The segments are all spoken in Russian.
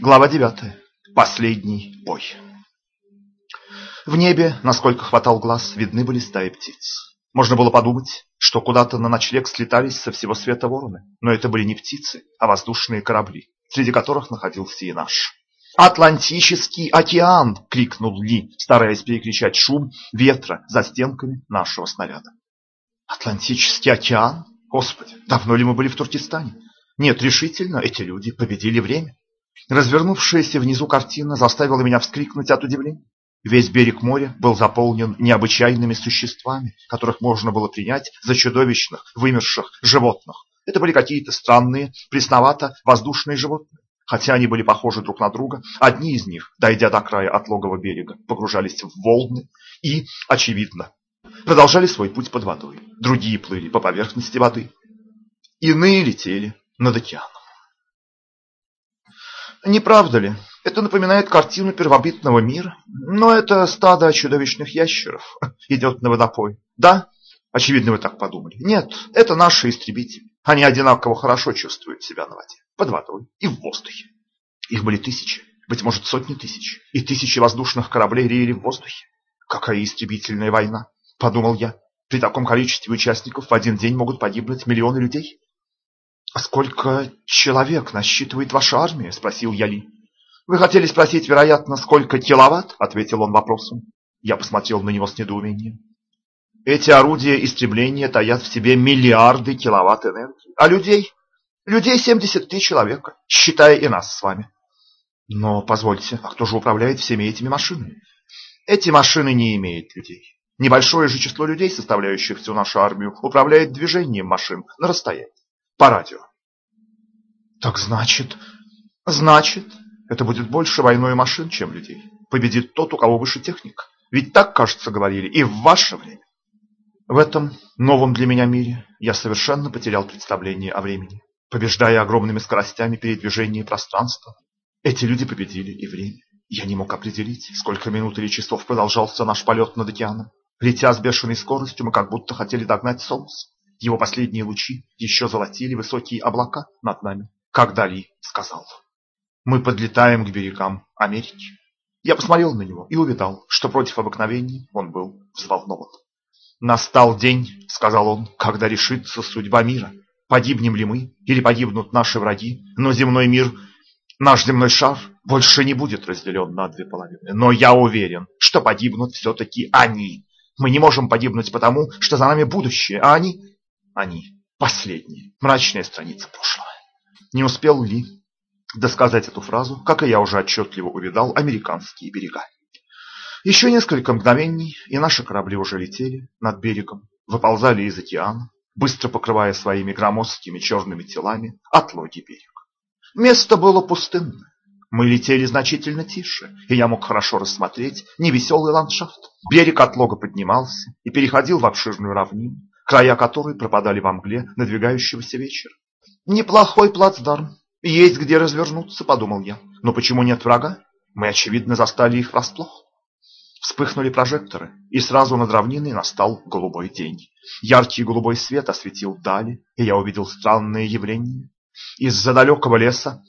Глава 9. Последний бой. В небе, насколько хватал глаз, видны были стаи птиц. Можно было подумать, что куда-то на ночлег слетались со всего света вороны, но это были не птицы, а воздушные корабли, среди которых находился и наш. «Атлантический океан!» — крикнул Ли, стараясь перекричать шум ветра за стенками нашего снаряда. «Атлантический океан? Господи, давно ли мы были в Туркестане? Нет, решительно, эти люди победили время. Развернувшаяся внизу картина заставила меня вскрикнуть от удивления. Весь берег моря был заполнен необычайными существами, которых можно было принять за чудовищных, вымерших животных. Это были какие-то странные, пресновато-воздушные животные. Хотя они были похожи друг на друга, одни из них, дойдя до края отлогого берега, погружались в волны и, очевидно, продолжали свой путь под водой. Другие плыли по поверхности воды. Иные летели над океаном. Не правда ли? Это напоминает картину первобытного мира. Но это стадо чудовищных ящеров идет на водопой. Да? Очевидно, вы так подумали. Нет, это наши истребители. Они одинаково хорошо чувствуют себя на воде, под водой и в воздухе. Их были тысячи, быть может сотни тысяч. И тысячи воздушных кораблей реяли в воздухе. Какая истребительная война, подумал я. При таком количестве участников в один день могут погибнуть миллионы людей. «А сколько человек насчитывает ваша армия?» – спросил Яли. «Вы хотели спросить, вероятно, сколько киловатт?» – ответил он вопросом. Я посмотрел на него с недоумением. Эти орудия истребления таят в себе миллиарды киловатт энергии. А людей? Людей 73 человека, считая и нас с вами. Но, позвольте, а кто же управляет всеми этими машинами? Эти машины не имеют людей. Небольшое же число людей, составляющих всю нашу армию, управляет движением машин на расстоянии по радио. Так значит, значит, это будет больше войной машин, чем людей. Победит тот, у кого выше техника. Ведь так, кажется, говорили и в ваше время. В этом новом для меня мире я совершенно потерял представление о времени. Побеждая огромными скоростями передвижения пространства, эти люди победили и время. Я не мог определить, сколько минут или часов продолжался наш полет над океаном. Летя с бешеной скоростью, мы как будто хотели догнать солнце. Его последние лучи еще золотили высокие облака над нами, как Дали сказал. Мы подлетаем к берегам Америки. Я посмотрел на него и увидал, что против обыкновений он был взволнован. «Настал день, — сказал он, — когда решится судьба мира. Погибнем ли мы или погибнут наши враги, но земной мир, наш земной шар, больше не будет разделен на две половины. Но я уверен, что погибнут все-таки они. Мы не можем погибнуть потому, что за нами будущее, а они они последние, мрачная страница прошлого. Не успел Ли досказать эту фразу, как и я уже отчетливо увидал американские берега. Еще несколько мгновений, и наши корабли уже летели над берегом, выползали из океана, быстро покрывая своими громоздкими черными телами отлоги берег. Место было пустынное. Мы летели значительно тише, и я мог хорошо рассмотреть невеселый ландшафт. Берег отлога поднимался и переходил в обширную равнину, края которой пропадали во мгле надвигающегося вечера. «Неплохой плацдарм. Есть где развернуться», — подумал я. «Но почему нет врага? Мы, очевидно, застали их врасплох». Вспыхнули прожекторы, и сразу над равниной настал голубой день. Яркий голубой свет осветил дали, и я увидел странное явление. Из-за далекого леса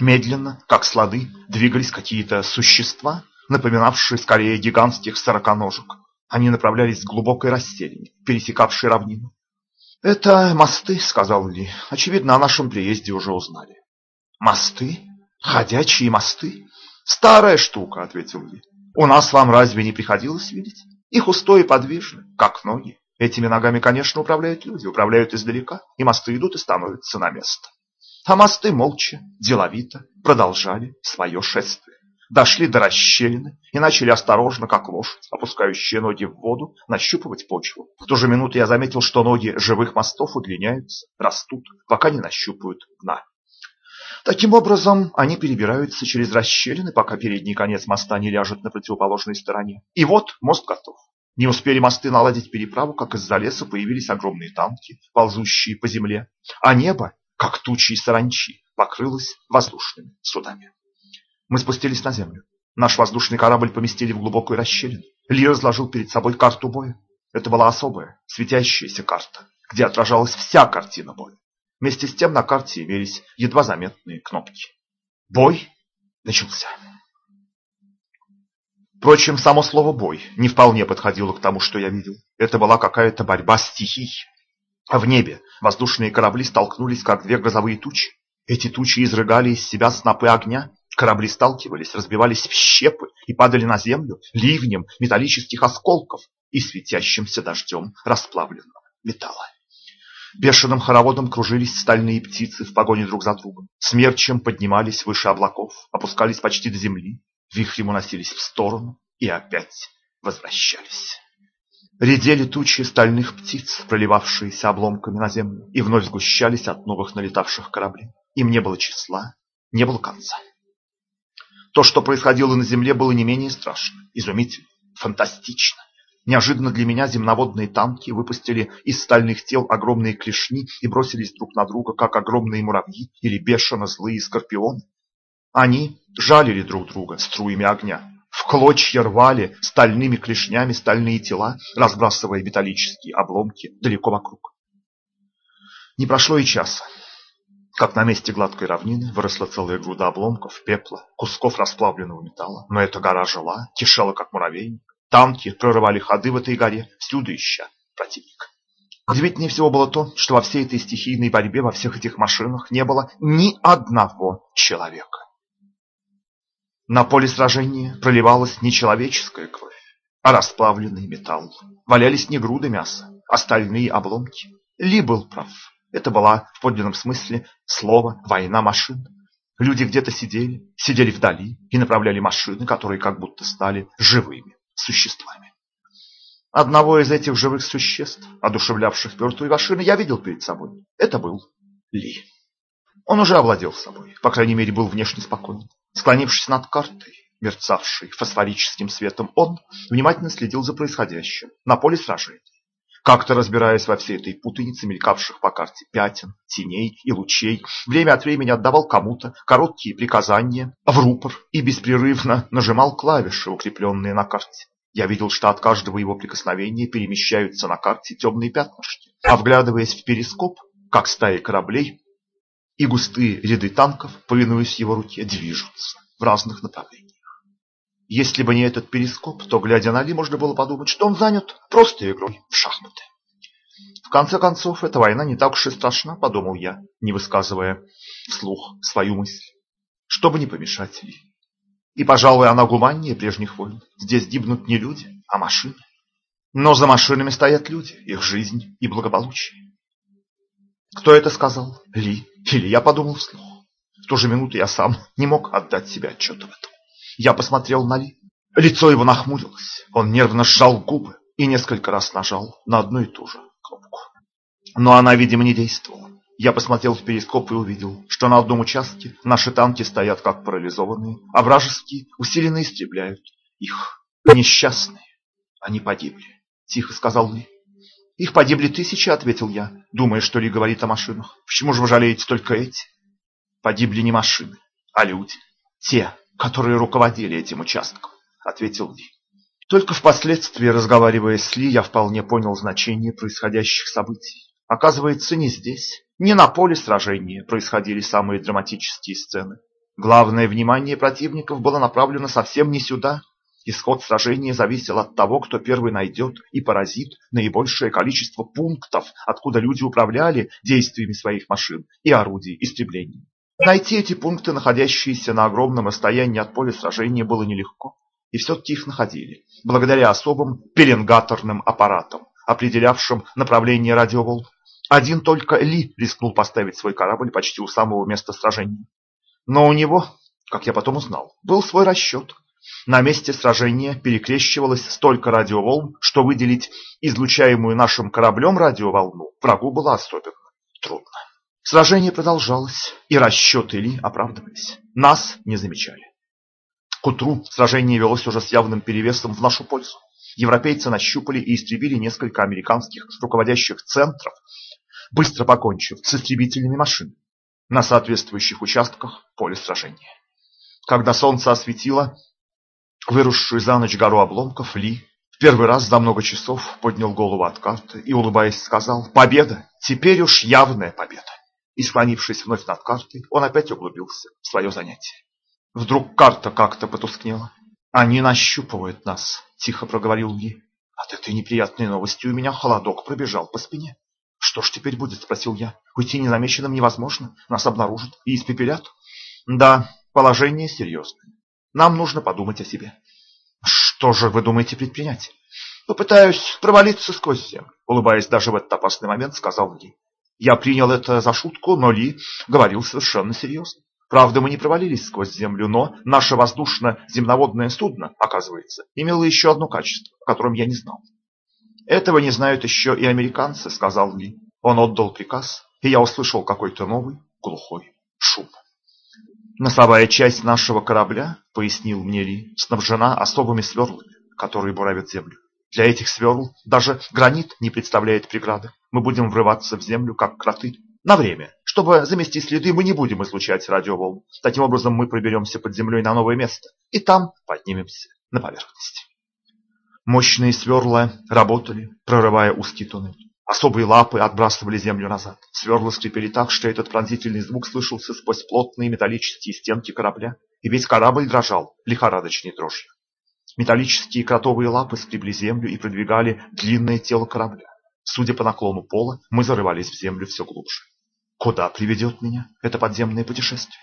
медленно, как слоны, двигались какие-то существа, напоминавшие скорее гигантских сороконожек. Они направлялись к глубокой расселине, пересекавшей равнину. «Это мосты», — сказал Ли. «Очевидно, о нашем приезде уже узнали». «Мосты? Ходячие мосты?» «Старая штука», — ответил Ли. «У нас вам разве не приходилось видеть? Их устои подвижны, как ноги. Этими ногами, конечно, управляют люди, управляют издалека, и мосты идут и становятся на место». А мосты молча, деловито продолжали свое шествие дошли до расщелины и начали осторожно, как лошадь, опускающая ноги в воду, нащупывать почву. В ту же минуту я заметил, что ноги живых мостов удлиняются, растут, пока не нащупают дна. Таким образом, они перебираются через расщелины, пока передний конец моста не ляжет на противоположной стороне. И вот мост готов. Не успели мосты наладить переправу, как из-за леса появились огромные танки, ползущие по земле, а небо, как тучи и саранчи, покрылось воздушными судами. Мы спустились на землю. Наш воздушный корабль поместили в глубокую расщелину. Ли разложил перед собой карту боя. Это была особая, светящаяся карта, где отражалась вся картина боя. Вместе с тем на карте имелись едва заметные кнопки. Бой начался. Впрочем, само слово «бой» не вполне подходило к тому, что я видел. Это была какая-то борьба стихий. А в небе воздушные корабли столкнулись, как две грозовые тучи. Эти тучи изрыгали из себя снопы огня. Корабли сталкивались, разбивались в щепы и падали на землю ливнем металлических осколков и светящимся дождем расплавленного металла. Бешеным хороводом кружились стальные птицы в погоне друг за другом. Смерчем поднимались выше облаков, опускались почти до земли, вихрем уносились в сторону и опять возвращались. Редели тучи стальных птиц, проливавшиеся обломками на землю, и вновь сгущались от новых налетавших кораблей. Им не было числа, не было конца. То, что происходило на земле, было не менее страшно, изумительно, фантастично. Неожиданно для меня земноводные танки выпустили из стальных тел огромные клешни и бросились друг на друга, как огромные муравьи или бешено злые скорпионы. Они жалили друг друга струями огня, в клочья рвали стальными клешнями стальные тела, разбрасывая металлические обломки далеко вокруг. Не прошло и часа, как на месте гладкой равнины выросла целая груда обломков, пепла, кусков расплавленного металла. Но эта гора жила, кишела, как муравейник. Танки прорывали ходы в этой горе, всюду ища противника. Удивительнее всего было то, что во всей этой стихийной борьбе, во всех этих машинах не было ни одного человека. На поле сражения проливалась не человеческая кровь, а расплавленный металл. Валялись не груды мяса, а стальные обломки. Ли был прав. Это была в подлинном смысле слова «война машин». Люди где-то сидели, сидели вдали и направляли машины, которые как будто стали живыми существами. Одного из этих живых существ, одушевлявших мертвые машины, я видел перед собой. Это был Ли. Он уже овладел собой, по крайней мере, был внешне спокоен. Склонившись над картой, мерцавшей фосфорическим светом, он внимательно следил за происходящим на поле сражения. Как-то разбираясь во всей этой путанице мелькавших по карте пятен, теней и лучей, время от времени отдавал кому-то короткие приказания в рупор и беспрерывно нажимал клавиши, укрепленные на карте. Я видел, что от каждого его прикосновения перемещаются на карте темные пятнышки, а вглядываясь в перископ, как стаи кораблей, и густые ряды танков, повинуясь его руке, движутся в разных направлениях. Если бы не этот перископ, то, глядя на Ли, можно было подумать, что он занят просто игрой в шахматы. В конце концов, эта война не так уж и страшна, подумал я, не высказывая вслух свою мысль, чтобы не помешать Ли. И, пожалуй, она гуманнее прежних войн. Здесь гибнут не люди, а машины. Но за машинами стоят люди, их жизнь и благополучие. Кто это сказал? Ли. Или я подумал вслух. В ту же минуту я сам не мог отдать себе отчет в этом. Я посмотрел на Ли. Лицо его нахмурилось. Он нервно сжал губы и несколько раз нажал на одну и ту же кнопку. Но она, видимо, не действовала. Я посмотрел в перископ и увидел, что на одном участке наши танки стоят как парализованные, а вражеские усиленно истребляют их. Несчастные. Они погибли, тихо сказал Ли. Их погибли тысячи, ответил я, думая, что Ли говорит о машинах. Почему же вы жалеете только эти? Погибли не машины, а люди. Те, которые руководили этим участком, ответил Ли. Только впоследствии, разговаривая с Ли, я вполне понял значение происходящих событий. Оказывается, не здесь, не на поле сражения происходили самые драматические сцены. Главное внимание противников было направлено совсем не сюда, Исход сражения зависел от того, кто первый найдет и поразит наибольшее количество пунктов, откуда люди управляли действиями своих машин и орудий истребления. Найти эти пункты, находящиеся на огромном расстоянии от поля сражения, было нелегко, и все-таки их находили, благодаря особым пеленгаторным аппаратам, определявшим направление радиоволн. Один только Ли рискнул поставить свой корабль почти у самого места сражения. Но у него, как я потом узнал, был свой расчет – на месте сражения перекрещивалось столько радиоволн, что выделить излучаемую нашим кораблем радиоволну врагу было особенно трудно. Сражение продолжалось, и расчеты Ли оправдывались. Нас не замечали. К утру сражение велось уже с явным перевесом в нашу пользу. Европейцы нащупали и истребили несколько американских руководящих центров, быстро покончив с истребительными машинами на соответствующих участках поля сражения. Когда солнце осветило выросшую за ночь гору обломков, Ли в первый раз за много часов поднял голову от карты и, улыбаясь, сказал «Победа! Теперь уж явная победа!» И, склонившись вновь над картой, он опять углубился в свое занятие. Вдруг карта как-то потускнела. «Они нащупывают нас», — тихо проговорил Ли. От этой неприятной новости у меня холодок пробежал по спине. «Что ж теперь будет?» – спросил я. «Уйти незамеченным невозможно. Нас обнаружат и испепелят». «Да, положение серьезное. Нам нужно подумать о себе». «Что же вы думаете предпринять?» «Попытаюсь провалиться сквозь землю», – улыбаясь даже в этот опасный момент, сказал Ли. Я принял это за шутку, но Ли говорил совершенно серьезно. Правда, мы не провалились сквозь землю, но наше воздушно-земноводное судно, оказывается, имело еще одно качество, о котором я не знал. Этого не знают еще и американцы, сказал Ли. Он отдал приказ, и я услышал какой-то новый глухой шум. Носовая часть нашего корабля, пояснил мне Ли, снабжена особыми сверлами, которые буравят землю. Для этих сверл даже гранит не представляет преграды. Мы будем врываться в землю, как кроты. На время. Чтобы замести следы, мы не будем излучать радиоволн. Таким образом, мы проберемся под землей на новое место. И там поднимемся на поверхность. Мощные сверла работали, прорывая узкий туннель. Особые лапы отбрасывали землю назад. Сверла скрипели так, что этот пронзительный звук слышался сквозь плотные металлические стенки корабля, и весь корабль дрожал лихорадочной дрожью. Металлические кротовые лапы скребли землю и продвигали длинное тело корабля. Судя по наклону пола, мы зарывались в землю все глубже. Куда приведет меня это подземное путешествие?